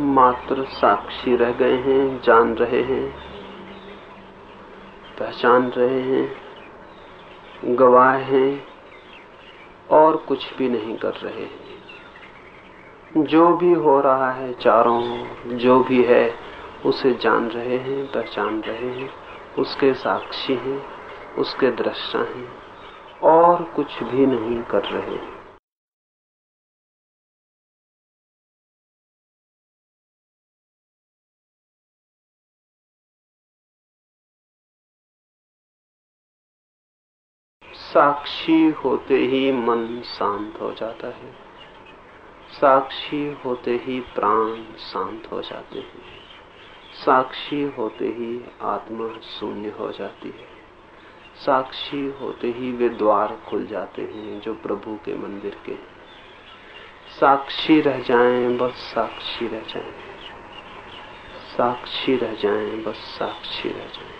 मात्र साक्षी रह गए हैं, जान रहे हैं, पहचान रहे हैं, गवाह हैं और कुछ भी नहीं कर रहे हैं। जो भी हो रहा है चारों जो भी है, उसे जान रहे हैं, पहचान रहे हैं, उसके साक्षी हैं, उसके दृष्टा हैं और कुछ भी नहीं कर रहे हैं। साक्षी होते ही मन शांत हो जाता है। साक्षी होते ही प्राण शांत हो जाते हैं। साक्षी होते ही आत्मा शून्य हो जाती है। साक्षी होते ही वे द्वार खुल जाते हैं जो प्रभु के मंदिर के। साक्षी रह जाएँ, बस साक्षी रह जाएँ। साक्षी रह जाएँ, बस साक्षी रह जाएँ।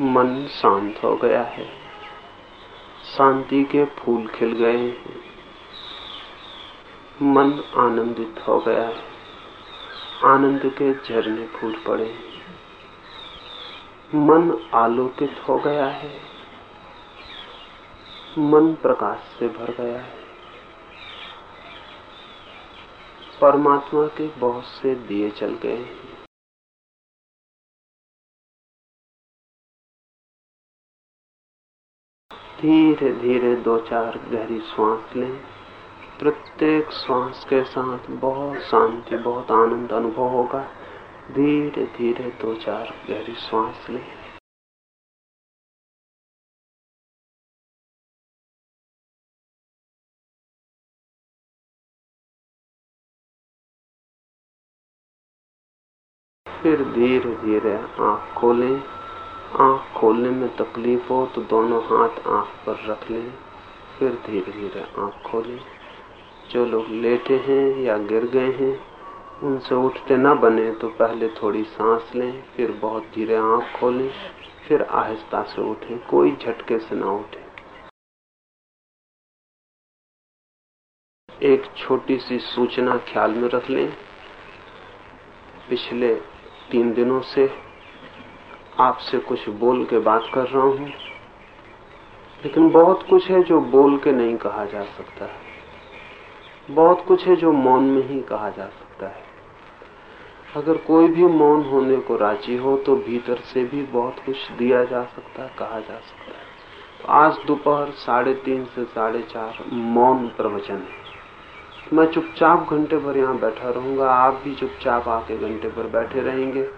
मन शांत हो गया है। शांति के फूल खिल गए हैं। मन आनंदित हो गया है। आनंद के झरने फूट पड़े हैं। मन आलोकित हो गया है। मन प्रकाश से भर गया है। परमात्मा के बहुत से दिए चल गए हैं। धीरे धीरे दो चार गहरी श्वास लें। प्रत्येक श्वास के साथ बहुत शांति, बहुत आनंद अनुभव होगा। धीरे धीरे दो चार गहरी श्वास लें। फिर धीरे धीरे आँख खोलें। आँख खोलने में तकलीफ़ हो तो दोनों हाथ आँख पर रख लें, फिर धीरे धीरे आँख खोलें। जो लोग लेटे हैं या गिर गए हैं, उनसे उठते न बने तो पहले थोड़ी सांस लें, फिर बहुत धीरे आँख खोलें, फिर आहिस्ता से उठें, कोई झटके से ना उठे। एक छोटी सी सूचना ख्याल में रख लें। पिछले तीन दिनों से आपसे कुछ बोल के बात कर रहा हूँ। लेकिन बहुत कुछ है जो बोल के नहीं कहा जा सकता है। बहुत कुछ है जो मौन में ही कहा जा सकता है। अगर कोई भी मौन होने को राज़ी हो तो भीतर से भी बहुत कुछ दिया जा सकता है, कहा जा सकता है। तो आज दोपहर साढ़े तीन से साढ़े चार मौन प्रवचन है। मैं चुपचाप घंटे भर यहाँ बैठा रहूँगा, आप भी चुपचाप आके घंटे भर बैठे रहेंगे।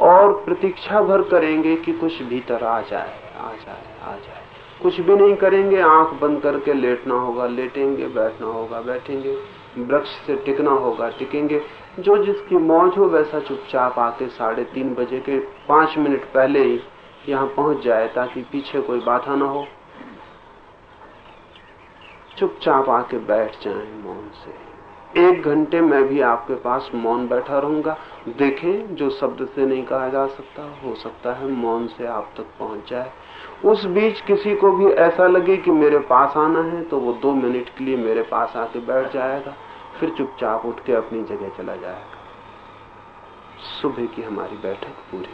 और प्रतीक्षा भर करेंगे कि कुछ भीतर आ जाए आ जाए आ जाए। कुछ भी नहीं करेंगे, आँख बंद करके लेटना होगा, लेटेंगे, बैठना होगा, बैठेंगे। वृक्ष से टिकना होगा, टिकेंगे। जो जिसकी मौज हो, वैसा चुपचाप आके साढ़े तीन बजे के पाँच मिनट पहले ही यहाँ पहुँच जाए, ताकि पीछे कोई बाधा ना हो। चुपचाप आके बैठ जाए मौन से। एक घंटे में भी आपके पास मौन बैठा रहूँगा। देखें, जो शब्द से नहीं कहा जा सकता, हो सकता है मौन से आप तक पहुँच जाए। उस बीच किसी को भी ऐसा लगे कि मेरे पास आना है तो वो दो मिनट के लिए मेरे पास आके बैठ जाएगा, फिर चुपचाप उठ के अपनी जगह चला जाएगा। सुबह की हमारी बैठक पूरी